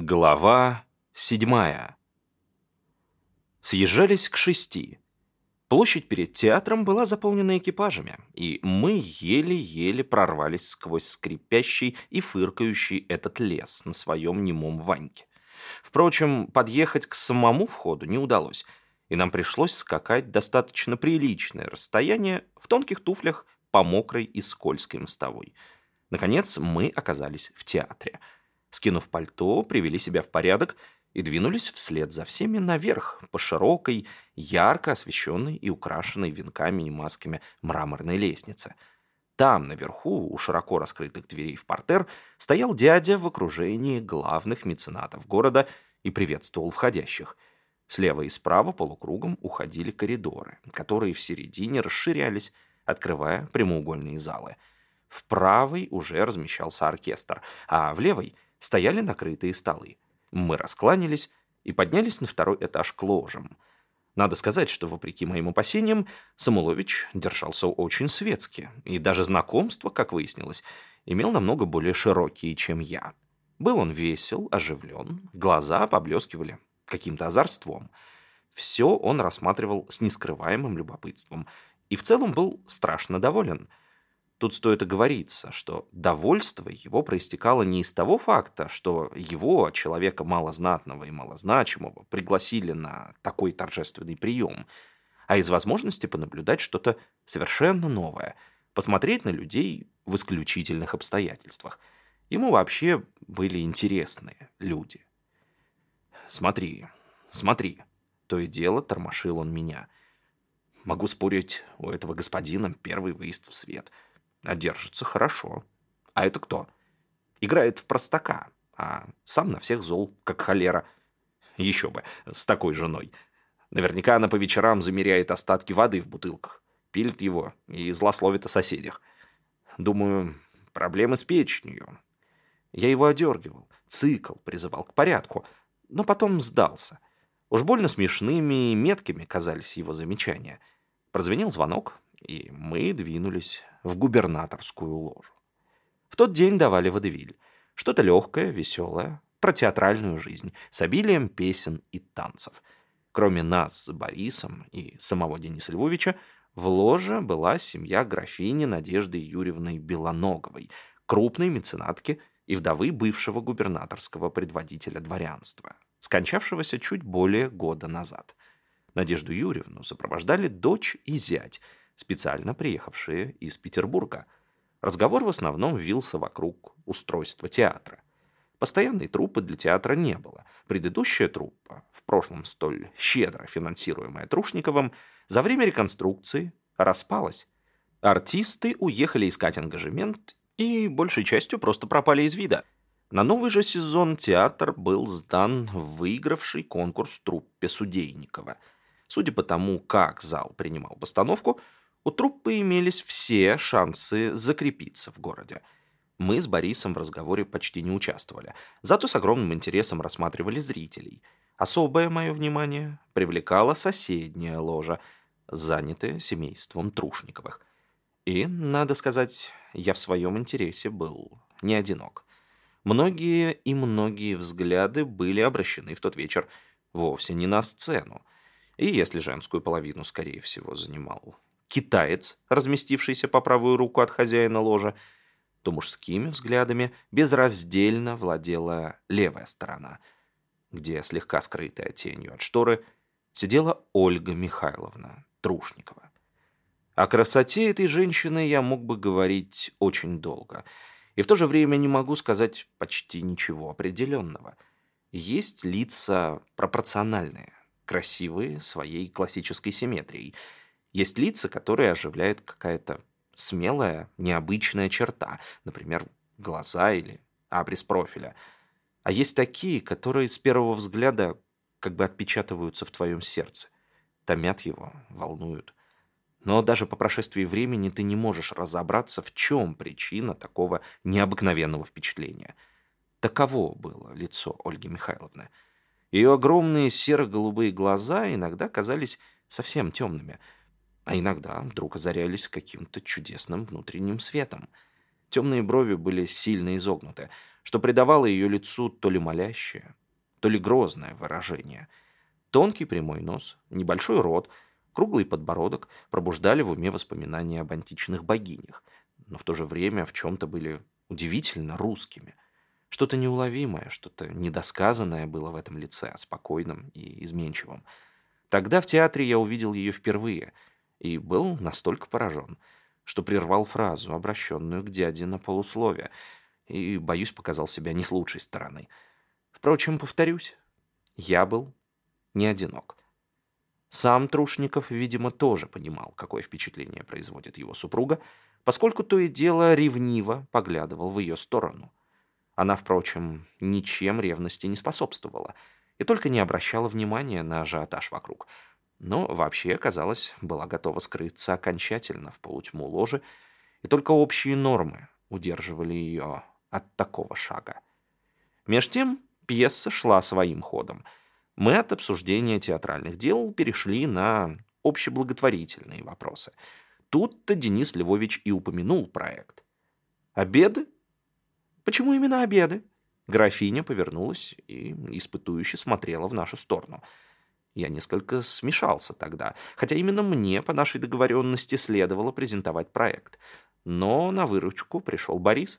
Глава седьмая. Съезжались к шести. Площадь перед театром была заполнена экипажами, и мы еле-еле прорвались сквозь скрипящий и фыркающий этот лес на своем немом ваньке. Впрочем, подъехать к самому входу не удалось, и нам пришлось скакать достаточно приличное расстояние в тонких туфлях по мокрой и скользкой мостовой. Наконец, мы оказались в театре — Скинув пальто, привели себя в порядок и двинулись вслед за всеми наверх по широкой, ярко освещенной и украшенной венками и масками мраморной лестнице. Там, наверху, у широко раскрытых дверей в портер, стоял дядя в окружении главных меценатов города и приветствовал входящих. Слева и справа полукругом уходили коридоры, которые в середине расширялись, открывая прямоугольные залы. В правой уже размещался оркестр, а в левой — стояли накрытые столы. Мы раскланялись и поднялись на второй этаж к ложам. Надо сказать, что, вопреки моим опасениям, Самулович держался очень светски, и даже знакомство, как выяснилось, имел намного более широкие, чем я. Был он весел, оживлен, глаза поблескивали каким-то озорством. Все он рассматривал с нескрываемым любопытством и в целом был страшно доволен – Тут стоит оговориться, что довольство его проистекало не из того факта, что его, человека малознатного и малозначимого, пригласили на такой торжественный прием, а из возможности понаблюдать что-то совершенно новое, посмотреть на людей в исключительных обстоятельствах. Ему вообще были интересны люди. «Смотри, смотри», — то и дело тормошил он меня. «Могу спорить, у этого господина первый выезд в свет» а держится хорошо. А это кто? Играет в простака, а сам на всех зол, как холера. Еще бы, с такой женой. Наверняка она по вечерам замеряет остатки воды в бутылках, пилит его и злословит о соседях. Думаю, проблемы с печенью. Я его одергивал, цикл, призывал к порядку, но потом сдался. Уж больно смешными и меткими казались его замечания. Прозвенел звонок, и мы двинулись в губернаторскую ложу. В тот день давали водевиль. Что-то легкое, веселое, про театральную жизнь, с обилием песен и танцев. Кроме нас с Борисом и самого Дениса Львовича, в ложе была семья графини Надежды Юрьевны Белоноговой, крупной меценатки и вдовы бывшего губернаторского предводителя дворянства, скончавшегося чуть более года назад. Надежду Юрьевну сопровождали дочь и зять – специально приехавшие из Петербурга. Разговор в основном вился вокруг устройства театра. Постоянной труппы для театра не было. Предыдущая труппа, в прошлом столь щедро финансируемая Трушниковым, за время реконструкции распалась. Артисты уехали искать ангажемент и большей частью просто пропали из вида. На новый же сезон театр был сдан выигравший конкурс труппе Судейникова. Судя по тому, как зал принимал постановку, у труппы имелись все шансы закрепиться в городе. Мы с Борисом в разговоре почти не участвовали, зато с огромным интересом рассматривали зрителей. Особое мое внимание привлекала соседняя ложа, занятая семейством Трушниковых. И, надо сказать, я в своем интересе был не одинок. Многие и многие взгляды были обращены в тот вечер вовсе не на сцену, и если женскую половину, скорее всего, занимал китаец, разместившийся по правую руку от хозяина ложа, то мужскими взглядами безраздельно владела левая сторона, где, слегка скрытая тенью от шторы, сидела Ольга Михайловна Трушникова. О красоте этой женщины я мог бы говорить очень долго, и в то же время не могу сказать почти ничего определенного. Есть лица пропорциональные, красивые своей классической симметрией – есть лица, которые оживляет какая-то смелая, необычная черта, например, глаза или абрис профиля. А есть такие, которые с первого взгляда как бы отпечатываются в твоем сердце, томят его, волнуют. Но даже по прошествии времени ты не можешь разобраться, в чем причина такого необыкновенного впечатления. Таково было лицо Ольги Михайловны. Ее огромные серо-голубые глаза иногда казались совсем темными – а иногда вдруг озарялись каким-то чудесным внутренним светом. Темные брови были сильно изогнуты, что придавало ее лицу то ли молящее, то ли грозное выражение. Тонкий прямой нос, небольшой рот, круглый подбородок пробуждали в уме воспоминания об античных богинях, но в то же время в чем-то были удивительно русскими. Что-то неуловимое, что-то недосказанное было в этом лице, спокойном и изменчивом. Тогда в театре я увидел ее впервые и был настолько поражен, что прервал фразу, обращенную к дяде на полусловие, и, боюсь, показал себя не с лучшей стороны. Впрочем, повторюсь, я был не одинок. Сам Трушников, видимо, тоже понимал, какое впечатление производит его супруга, поскольку то и дело ревниво поглядывал в ее сторону. Она, впрочем, ничем ревности не способствовала и только не обращала внимания на ажиотаж вокруг. Но вообще, казалось, была готова скрыться окончательно в полутьму ложи, и только общие нормы удерживали ее от такого шага. Меж тем пьеса шла своим ходом. Мы от обсуждения театральных дел перешли на общеблаготворительные вопросы. Тут-то Денис Львович и упомянул проект. «Обеды? Почему именно обеды?» Графиня повернулась и испытующе смотрела в нашу сторону. Я несколько смешался тогда, хотя именно мне по нашей договоренности следовало презентовать проект. Но на выручку пришел Борис.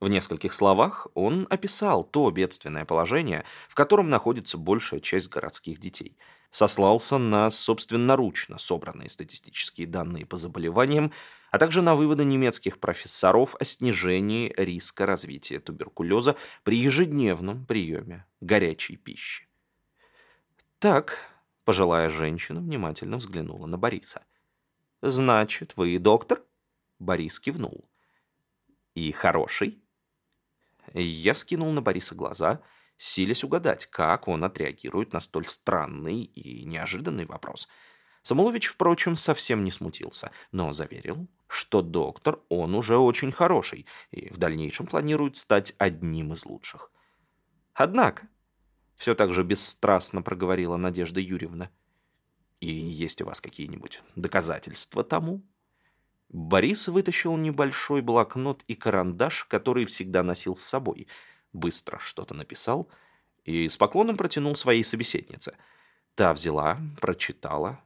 В нескольких словах он описал то бедственное положение, в котором находится большая часть городских детей. Сослался на собственноручно собранные статистические данные по заболеваниям, а также на выводы немецких профессоров о снижении риска развития туберкулеза при ежедневном приеме горячей пищи. «Так», — пожилая женщина внимательно взглянула на Бориса. «Значит, вы доктор?» Борис кивнул. «И хороший?» Я вскинул на Бориса глаза, силясь угадать, как он отреагирует на столь странный и неожиданный вопрос. Самолович, впрочем, совсем не смутился, но заверил, что доктор он уже очень хороший и в дальнейшем планирует стать одним из лучших. Однако, все так же бесстрастно проговорила Надежда Юрьевна, и есть у вас какие-нибудь доказательства тому? Борис вытащил небольшой блокнот и карандаш, который всегда носил с собой. Быстро что-то написал и с поклоном протянул своей собеседнице. Та взяла, прочитала,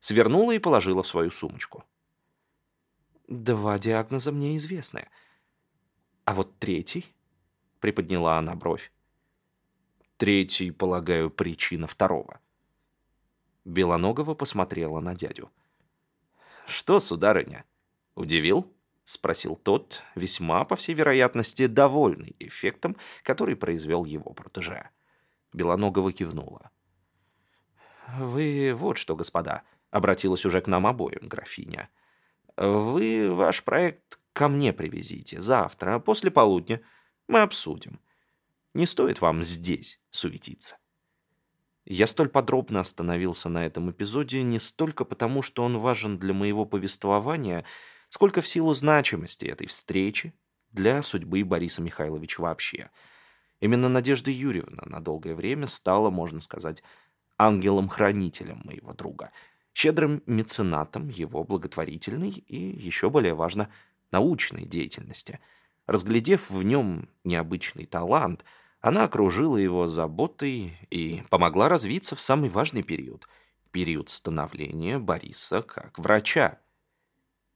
свернула и положила в свою сумочку. «Два диагноза мне известны. А вот третий?» — приподняла она бровь. «Третий, полагаю, причина второго». Белоногова посмотрела на дядю. «Что, сударыня?» «Удивил?» — спросил тот, весьма, по всей вероятности, довольный эффектом, который произвел его протеже. Белоногова кивнула. «Вы вот что, господа», — обратилась уже к нам обоим графиня. «Вы ваш проект ко мне привезите завтра, после полудня. Мы обсудим. Не стоит вам здесь суетиться». Я столь подробно остановился на этом эпизоде не столько потому, что он важен для моего повествования — сколько в силу значимости этой встречи для судьбы Бориса Михайловича вообще. Именно Надежда Юрьевна на долгое время стала, можно сказать, ангелом-хранителем моего друга, щедрым меценатом его благотворительной и, еще более важно, научной деятельности. Разглядев в нем необычный талант, она окружила его заботой и помогла развиться в самый важный период – период становления Бориса как врача.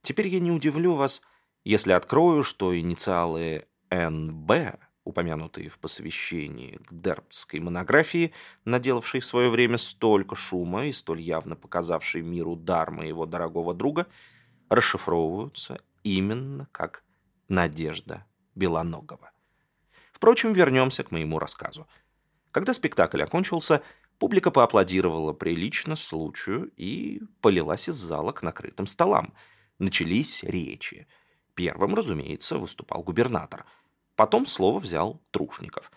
Теперь я не удивлю вас, если открою, что инициалы НБ, упомянутые в посвящении к Дертской монографии, наделавшей в свое время столько шума и столь явно показавшей миру дар моего дорогого друга, расшифровываются именно как Надежда Белоногова. Впрочем, вернемся к моему рассказу. Когда спектакль окончился, публика поаплодировала прилично случаю и полилась из зала к накрытым столам – Начались речи. Первым, разумеется, выступал губернатор. Потом слово взял Трушников.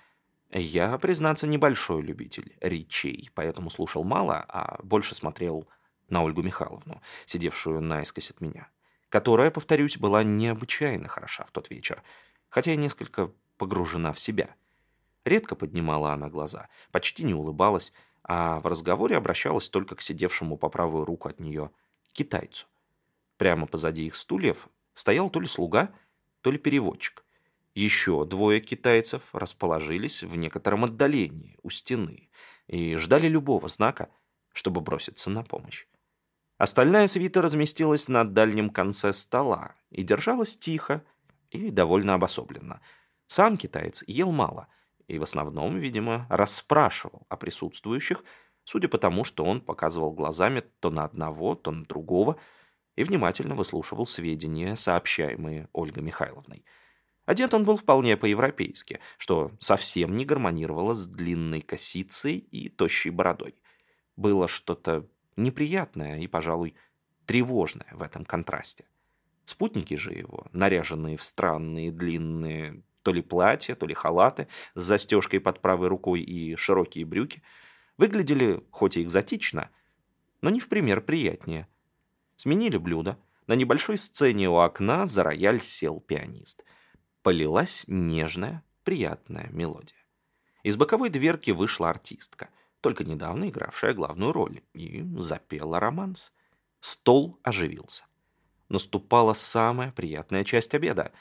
Я, признаться, небольшой любитель речей, поэтому слушал мало, а больше смотрел на Ольгу Михайловну, сидевшую наискось от меня, которая, повторюсь, была необычайно хороша в тот вечер, хотя и несколько погружена в себя. Редко поднимала она глаза, почти не улыбалась, а в разговоре обращалась только к сидевшему по правую руку от нее китайцу. Прямо позади их стульев стоял то ли слуга, то ли переводчик. Еще двое китайцев расположились в некотором отдалении у стены и ждали любого знака, чтобы броситься на помощь. Остальная свита разместилась на дальнем конце стола и держалась тихо и довольно обособленно. Сам китаец ел мало и в основном, видимо, расспрашивал о присутствующих, судя по тому, что он показывал глазами то на одного, то на другого и внимательно выслушивал сведения, сообщаемые Ольгой Михайловной. Одет он был вполне по-европейски, что совсем не гармонировало с длинной косицей и тощей бородой. Было что-то неприятное и, пожалуй, тревожное в этом контрасте. Спутники же его, наряженные в странные длинные то ли платья, то ли халаты с застежкой под правой рукой и широкие брюки, выглядели хоть и экзотично, но не в пример приятнее. Сменили блюдо. На небольшой сцене у окна за рояль сел пианист – полилась нежная, приятная мелодия. Из боковой дверки вышла артистка, только недавно игравшая главную роль, и запела романс. Стол оживился. Наступала самая приятная часть обеда.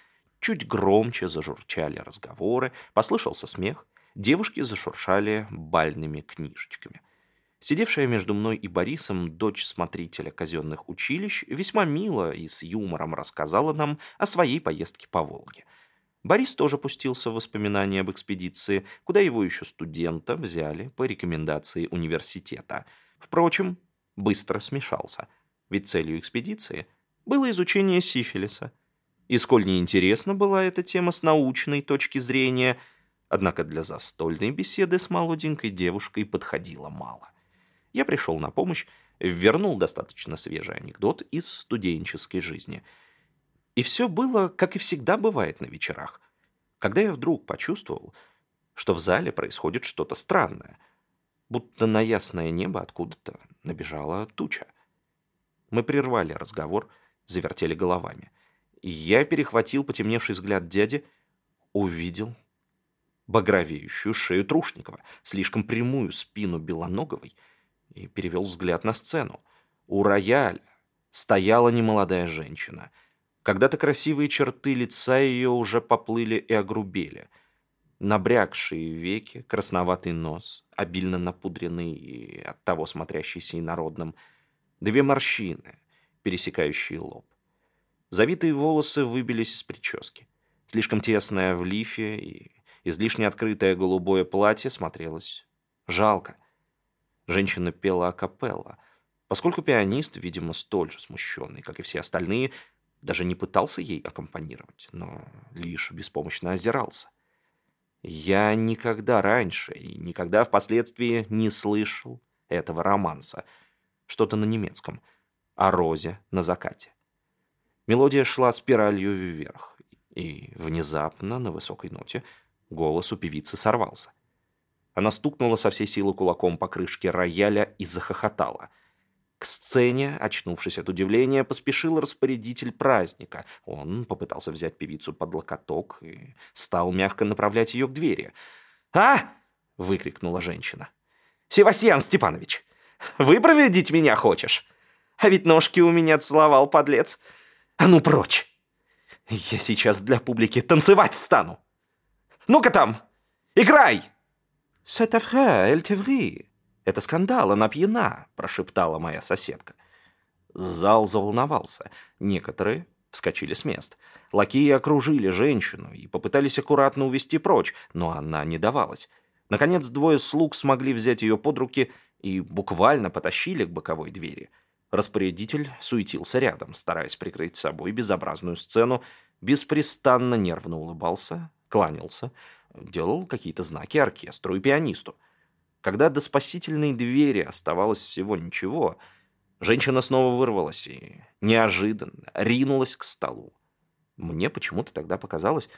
Чуть громче зажурчали разговоры, послышался смех, девушки зашуршали бальными книжечками. Сидевшая между мной и Борисом дочь смотрителя казенных училищ весьма мило и с юмором рассказала нам о своей поездке по Волге – Борис тоже пустился в воспоминания об экспедиции, куда его еще студента взяли по рекомендации университета. Впрочем, быстро смешался, ведь целью экспедиции было изучение сифилиса. И сколь неинтересна была эта тема с научной точки зрения, однако для застольной беседы с молоденькой девушкой подходило мало. Я пришел на помощь, вернул достаточно свежий анекдот из студенческой жизни – и все было, как и всегда бывает на вечерах. Когда я вдруг почувствовал, что в зале происходит что-то странное, будто на ясное небо откуда-то набежала туча. Мы прервали разговор, завертели головами. Я перехватил потемневший взгляд дяди, увидел багровеющую шею Трушникова, слишком прямую спину Белоноговой и перевел взгляд на сцену. У рояля стояла немолодая женщина — когда-то красивые черты лица ее уже поплыли и огрубели. Набрякшие веки, красноватый нос, обильно напудренный и оттого смотрящийся инородным, две морщины, пересекающие лоб. Завитые волосы выбились из прически. Слишком тесное в лифе и излишне открытое голубое платье смотрелось жалко. Женщина пела акапелла, поскольку пианист, видимо, столь же смущенный, как и все остальные, даже не пытался ей аккомпанировать, но лишь беспомощно озирался. Я никогда раньше и никогда впоследствии не слышал этого романса. Что-то на немецком. О розе на закате. Мелодия шла спиралью вверх, и внезапно, на высокой ноте, голос у певицы сорвался. Она стукнула со всей силы кулаком по крышке рояля и захохотала — к сцене, очнувшись от удивления, поспешил распорядитель праздника. Он попытался взять певицу под локоток и стал мягко направлять ее к двери. «А!» — выкрикнула женщина. «Севастьян Степанович, выпроводить меня хочешь? А ведь ножки у меня целовал, подлец. А ну прочь! Я сейчас для публики танцевать стану! Ну-ка там, играй!» «C'est vrai, elle te vrai», «Это скандал, она пьяна», — прошептала моя соседка. Зал заволновался. Некоторые вскочили с мест. Лакеи окружили женщину и попытались аккуратно увести прочь, но она не давалась. Наконец, двое слуг смогли взять ее под руки и буквально потащили к боковой двери. Распорядитель суетился рядом, стараясь прикрыть собой безобразную сцену, беспрестанно нервно улыбался, кланялся, делал какие-то знаки оркестру и пианисту. Когда до спасительной двери оставалось всего ничего, женщина снова вырвалась и неожиданно ринулась к столу. Мне почему-то тогда показалось,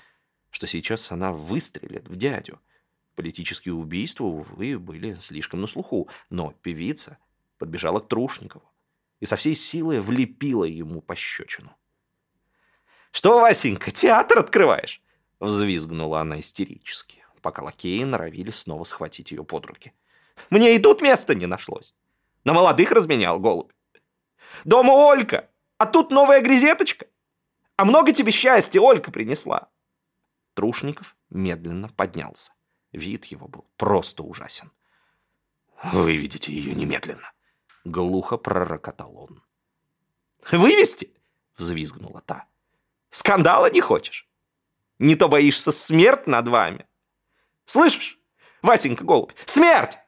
что сейчас она выстрелит в дядю. Политические убийства, увы, были слишком на слуху, но певица подбежала к Трушникову и со всей силы влепила ему пощечину. «Что, Васенька, театр открываешь?» Взвизгнула она истерически пока лакеи норовили снова схватить ее под руки. «Мне и тут места не нашлось. На молодых разменял голубь. Дома Олька, а тут новая грезеточка. А много тебе счастья Олька принесла». Трушников медленно поднялся. Вид его был просто ужасен. «Вы видите ее немедленно!» — глухо пророкотал он. «Вывести?» — взвизгнула та. «Скандала не хочешь? Не то боишься смерть над вами? Слышишь, Васенька Голубь, смерть!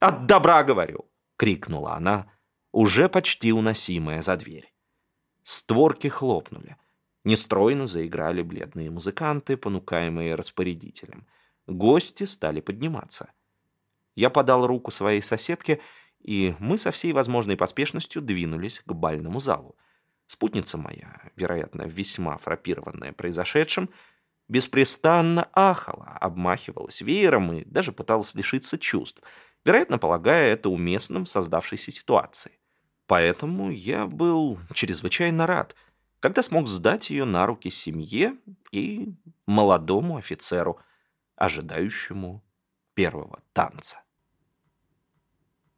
От добра говорю!» — крикнула она, уже почти уносимая за дверь. Створки хлопнули. Нестройно заиграли бледные музыканты, понукаемые распорядителем. Гости стали подниматься. Я подал руку своей соседке, и мы со всей возможной поспешностью двинулись к бальному залу. Спутница моя, вероятно, весьма фрапированная произошедшим, беспрестанно ахала, обмахивалась веером и даже пыталась лишиться чувств, вероятно, полагая это уместным в создавшейся ситуации. Поэтому я был чрезвычайно рад, когда смог сдать ее на руки семье и молодому офицеру, ожидающему первого танца.